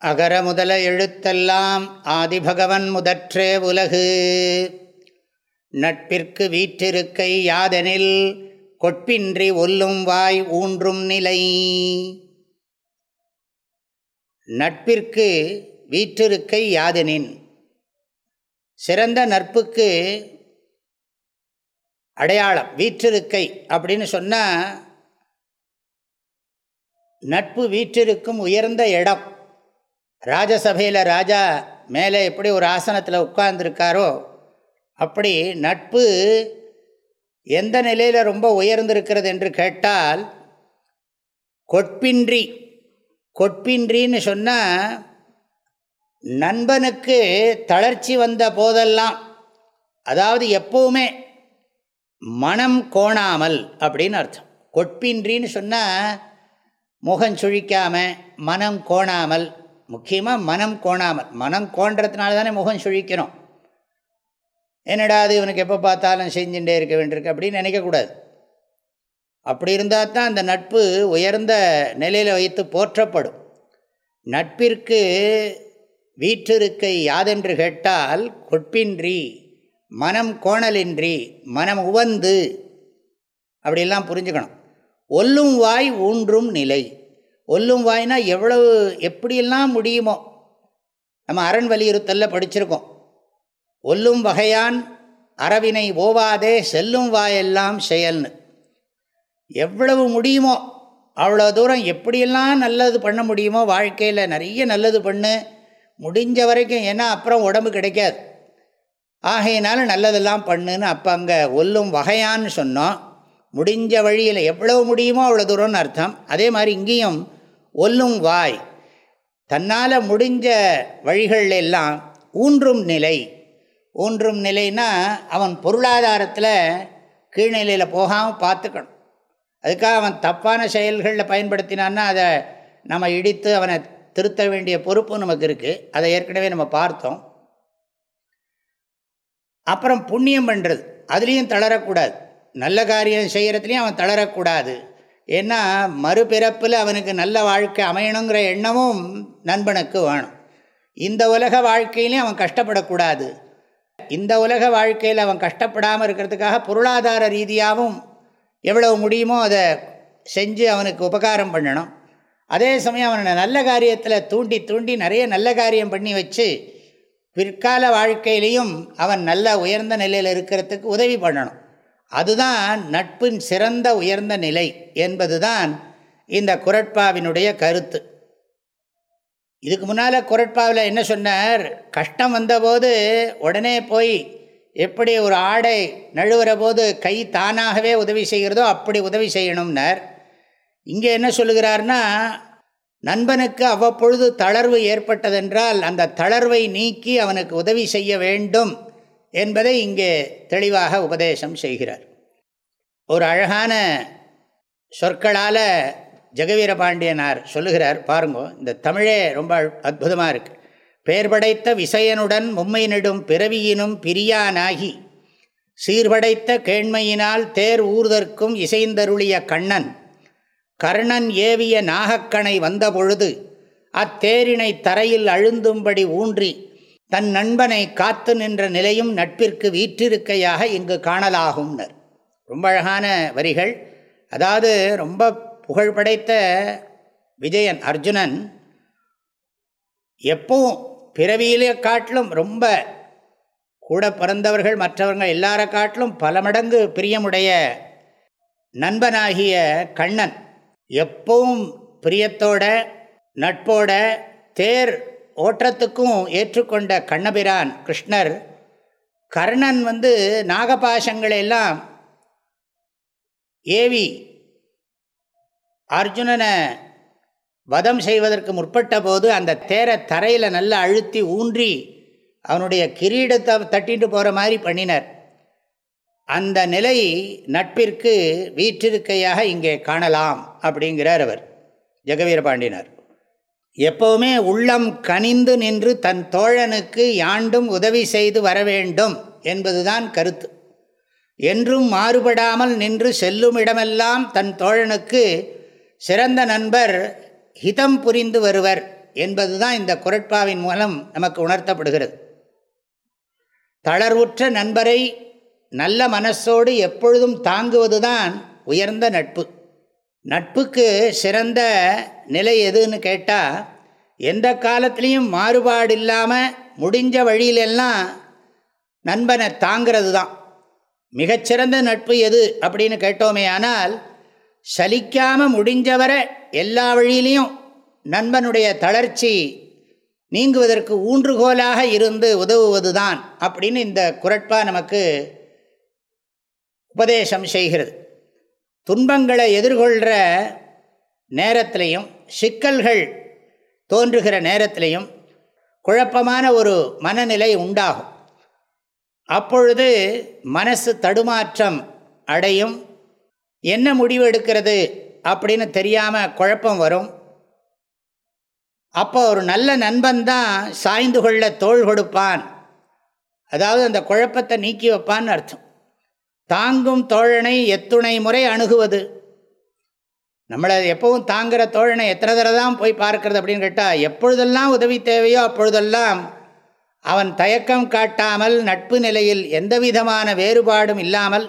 அகர முதல எழுத்தெல்லாம் ஆதிபகவன் முதற்றே உலகு. நட்பிற்கு வீற்றிருக்கை யாதெனில் கொட்பின்றி ஒல்லும் வாய் ஊன்றும் நிலை. நட்பிற்கு வீற்றிருக்கை யாதெனின்? சிறந்த நட்புக்கு அடையாளம் வீற்றிருக்கை அப்படின்னு சொன்னால் நட்பு வீற்றிருக்கும் உயர்ந்த இடம். ராஜசபையில் ராஜா மேலே எப்படி ஒரு ஆசனத்தில் உட்கார்ந்துருக்காரோ அப்படி நட்பு எந்த நிலையில் ரொம்ப உயர்ந்திருக்கிறது என்று கேட்டால் கொட்பின்றி கொட்பின்றின்னு சொன்னால் நண்பனுக்கு தளர்ச்சி வந்த போதெல்லாம் அதாவது எப்பவுமே மனம் கோணாமல் அப்படின்னு அர்த்தம். கொட்பின்றின்னு சொன்னால் முகம் சுழிக்காமல் மனம் கோணாமல் முக்கியமாக மனம் கோணாமல் மனம் கோன்றதுனால தானே முகம் சுழிக்கிறோம். என்னடா அது இவனுக்கு எப்போ பார்த்தாலும் செஞ்சுட்டே இருக்க வேண்டியிருக்கு அப்படின்னு நினைக்கக்கூடாது அப்படி இருந்தால் தான் அந்த நட்பு உயர்ந்த நிலையில் வைத்து போற்றப்படும். நட்பிற்கு வீற்றிருக்கை யாதென்று கேட்டால் கொட்பின்றி மனம் கோணலின்றி மனம் உவந்து அப்படிலாம் புரிஞ்சுக்கணும். ஒல்லும் வாய் ஊன்றும் நிலை ஒல்லும் வாய்னா எவ்வளவு எப்படியெல்லாம் முடியுமோ. நம்ம அரண் வலியுறுத்தலில் படிச்சிருக்கோம். ஒல்லும் வகையான் அறவினை ஓவாதே செல்லும் வாயெல்லாம் செயல்னு. எவ்வளவு முடியுமோ அவ்வளோ தூரம் எப்படியெல்லாம் நல்லது பண்ண முடியுமோ வாழ்க்கையில் நிறைய நல்லது பண்ணு. முடிஞ்ச வரைக்கும் ஏன்னா அப்புறம் உடம்பு கிடைக்காது. ஆகையினால நல்லதெல்லாம் பண்ணுன்னு அப்போ அங்கே ஒல்லும் வகையான்னு சொன்னோம். முடிஞ்ச வழியில் எவ்வளவு முடியுமோ அவ்வளோ தூரம்னு அர்த்தம். அதே மாதிரி இங்கேயும் ஒல்லும் வாய். தன்னால் முடிஞ்ச வழிகள் எல்லாம் ஊன்றும் நிலை. ஊன்றும் நிலைனா அவன் பொருளாதாரத்தில் கீழ்நிலையில் போகாமல் பார்த்துக்கணும். அதுக்காக அவன் தப்பான செயல்களில் பயன்படுத்தினான்னா அதை நம்ம இடித்து அவனை திருத்த வேண்டிய பொறுப்பு நமக்கு இருக்குது அதை ஏற்கனவே நம்ம பார்த்தோம். அப்புறம் புண்ணியம் பண்ணுறது அதுலேயும் தளரக்கூடாது. நல்ல காரியம் செய்கிறதுலையும் அவன் தளரக்கூடாது. ஏன்னா மறுபிறப்பில் அவனுக்கு நல்ல வாழ்க்கை அமையணுங்கிற எண்ணமும் நண்பனுக்கு வேணும். இந்த உலக வாழ்க்கையிலையும் அவன் கஷ்டப்படக்கூடாது. இந்த உலக வாழ்க்கையில் அவன் கஷ்டப்படாமல் இருக்கிறதுக்காக பொருளாதார ரீதியாகவும் எவ்வளவு முடியுமோ அதை செஞ்சு அவனுக்கு உபகாரம் பண்ணணும். அதே சமயம் அவனை நல்ல காரியத்தில் தூண்டி தூண்டி நிறைய நல்ல காரியம் பண்ணி வச்சு பிற்கால வாழ்க்கையிலையும் அவன் நல்ல உயர்ந்த நிலையில் இருக்கிறதுக்கு உதவி பண்ணணும். அதுதான் நட்பின் சிறந்த உயர்ந்த நிலை என்பதுதான் இந்த குரட்பாவினுடைய கருத்து. இதுக்கு முன்னால் குரட்பாவில் என்ன சொன்னார்? கஷ்டம் வந்தபோது உடனே போய் எப்படி ஒரு ஆடை நழுவுற போது கை தானாகவே உதவி செய்கிறதோ அப்படி உதவி செய்யணும்னார். இங்கே என்ன சொல்லுகிறார்னா நண்பனுக்கு அவ்வப்பொழுது தளர்வு ஏற்பட்டதென்றால் அந்த தளர்வை நீக்கி அவனுக்கு உதவி செய்ய வேண்டும். என்பதை இங்கே தெளிவாக உபதேசம் செய்கிறார். ஒரு அழகான சொற்களால் ஜெகவீர பாண்டியனார் சொல்லுகிறார். பாருங்க இந்த தமிழே ரொம்ப அற்புதமாக இருக்குது பெயர் படைத்த விசையனுடன் மும்மை நெடும் பிறவியினும் பிரியானாகி சீர்படைத்த கேண்மையினால் தேர் ஊர்தற்கும் இசைந்தருளிய கண்ணன் கர்ணன் ஏவிய நாகக்கணை வந்தபொழுது அத்தேரினை தரையில் அழுந்தும்படி ஊன்றி தன் நண்பனை காத்து நின்ற நிலையும் நட்பிற்கு வீற்றிருக்கையாக இங்கு காணலாகும்னர். ரொம்ப அழகான வரிகள். அதாவது ரொம்ப புகழ் படைத்த விஜயன் அர்ஜுனன் எப்பவும் பிறவியிலே காட்டிலும் ரொம்ப கூட பிறந்தவர்கள் மற்றவர்கள் எல்லார காட்டிலும் பல மடங்கு பிரியமுடைய நண்பனாகிய கண்ணன். எப்பவும் பிரியத்தோட நட்போட தேர் ஓட்டத்துக்கும் ஏற்றுக்கொண்ட கண்ணபிரான் கிருஷ்ணர் கர்ணன் வந்து நாகபாசங்களெல்லாம் ஏவி அர்ஜுனனை வதம் செய்வதற்கு முற்பட்ட போது அந்த தேரை தரையில் நல்லா அழுத்தி ஊன்றி அவனுடைய கிரீடத்தை தட்டிட்டு போகிற மாதிரி பண்ணினர். அந்த நிலை நட்பிற்கு வீற்றிருக்கையாக இங்கே காணலாம் அப்படிங்கிறார் அவர் ஜெகவீர பாண்டியனார். எப்போவுமே உள்ளம் கனிந்து நின்று தன் தோழனுக்கு யாண்டும் உதவி செய்து வர வேண்டும் என்பதுதான் கருத்து. என்றும் மாறுபடாமல் நின்று செல்லும் இடமெல்லாம் தன் தோழனுக்கு சிறந்த நண்பர் ஹிதம் புரிந்து வருவர் என்பதுதான் இந்த குரட்பாவின் மூலம் நமக்கு உணர்த்தப்படுகிறது. தளர்வுற்ற நண்பரை நல்ல மனசோடு எப்பொழுதும் தாங்குவதுதான் உயர்ந்த நட்பு. நட்புக்கு சிறந்த நிலை எதுன்னு கேட்டால் எந்த காலத்துலேயும் மாறுபாடு இல்லாமல் முடிஞ்ச வழியிலெல்லாம் நண்பனை தாங்கிறது தான் மிகச்சிறந்த நட்பு எது அப்படின்னு கேட்டோமே ஆனால் சலிக்காமல் முடிஞ்சவரை எல்லா வழியிலையும் நண்பனுடைய தளர்ச்சி நீங்குவதற்கு ஊன்றுகோலாக இருந்து உதவுவது தான் அப்படின்னு இந்த குரட்பா நமக்கு உபதேசம் செய்கிறது. துன்பங்களை எதிர்கொள்கிற நேரத்திலையும் சிக்கல்கள் தோன்றுகிற நேரத்திலையும் குழப்பமான ஒரு மனநிலை உண்டாகும். அப்பொழுது மனசு தடுமாற்றம் அடையும். என்ன முடிவு எடுக்கிறது அப்படின்னு தெரியாமல் குழப்பம் வரும். அப்போ ஒரு நல்ல நண்பன் தான் சாய்ந்து கொள்ள தோள் கொடுப்பான். அதாவது அந்த குழப்பத்தை நீக்கி வைப்பான்னு அர்த்தம். தாங்கும் தோழனை எத்துணை முறை அணுகுவது. நம்மளை எப்பவும் தாங்குகிற தோழனை எத்தனை தடவை தான் போய் பார்க்கறது அப்படின்னு கேட்டால் எப்பொழுதெல்லாம் உதவி தேவையோ அப்பொழுதெல்லாம் அவன் தயக்கம் காட்டாமல் நட்பு நிலையில் எந்த விதமான வேறுபாடும் இல்லாமல்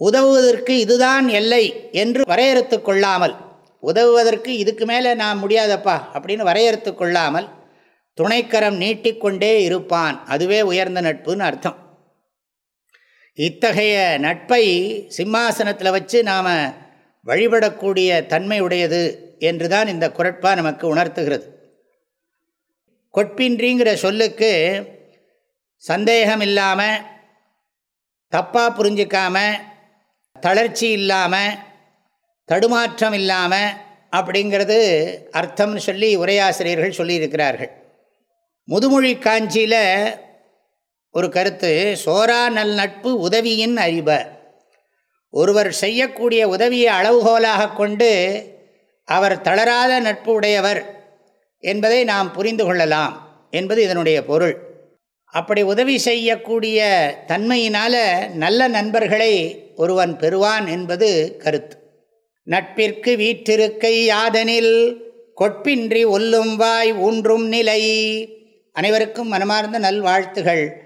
உதவுவதற்கு இதுதான் எல்லை என்று வரையறுத்து கொள்ளாமல் உதவுவதற்கு இதுக்கு மேலே நான் முடியாதப்பா அப்படின்னு வரையறுத்து கொள்ளாமல் துணைக்கரம் நீட்டிக்கொண்டே இருப்பான். அதுவே உயர்ந்த நட்புன்னு அர்த்தம். இத்தகைய நட்பை சிம்மாசனத்தில் வச்சு நாம் வழிபடக்கூடிய தன்மை உடையது என்று தான் இந்த குரட்பா நமக்கு உணர்த்துகிறது. கொட்பின்றிங்கிற சொல்லுக்கு சந்தேகம் இல்லாமல் தப்பாக புரிஞ்சிக்காமல் தளர்ச்சி இல்லாமல் தடுமாற்றம் இல்லாமல் அப்படிங்கிறது அர்த்தம்னு சொல்லி உரையாசிரியர்கள் சொல்லியிருக்கிறார்கள். முதுமொழி காஞ்சியில் ஒரு கருத்து சோரா நல் நட்பு உதவியின் அறிப. ஒருவர் செய்யக்கூடிய உதவியை அளவுகோலாக கொண்டு அவர் தளராத நட்பு உடையவர் என்பதை நாம் புரிந்து கொள்ளலாம் என்பது இதனுடைய பொருள். அப்படி உதவி செய்யக்கூடிய தன்மையினால் நல்ல நண்பர்களை ஒருவன் பெறுவான் என்பது கருத்து. நட்பிற்கு வீற்றிருக்கை யாதனில் கொட்பின்றி ஒல்லும் வாய் ஊன்றும் நிலை. அனைவருக்கும் மனமார்ந்த நல்வாழ்த்துகள்.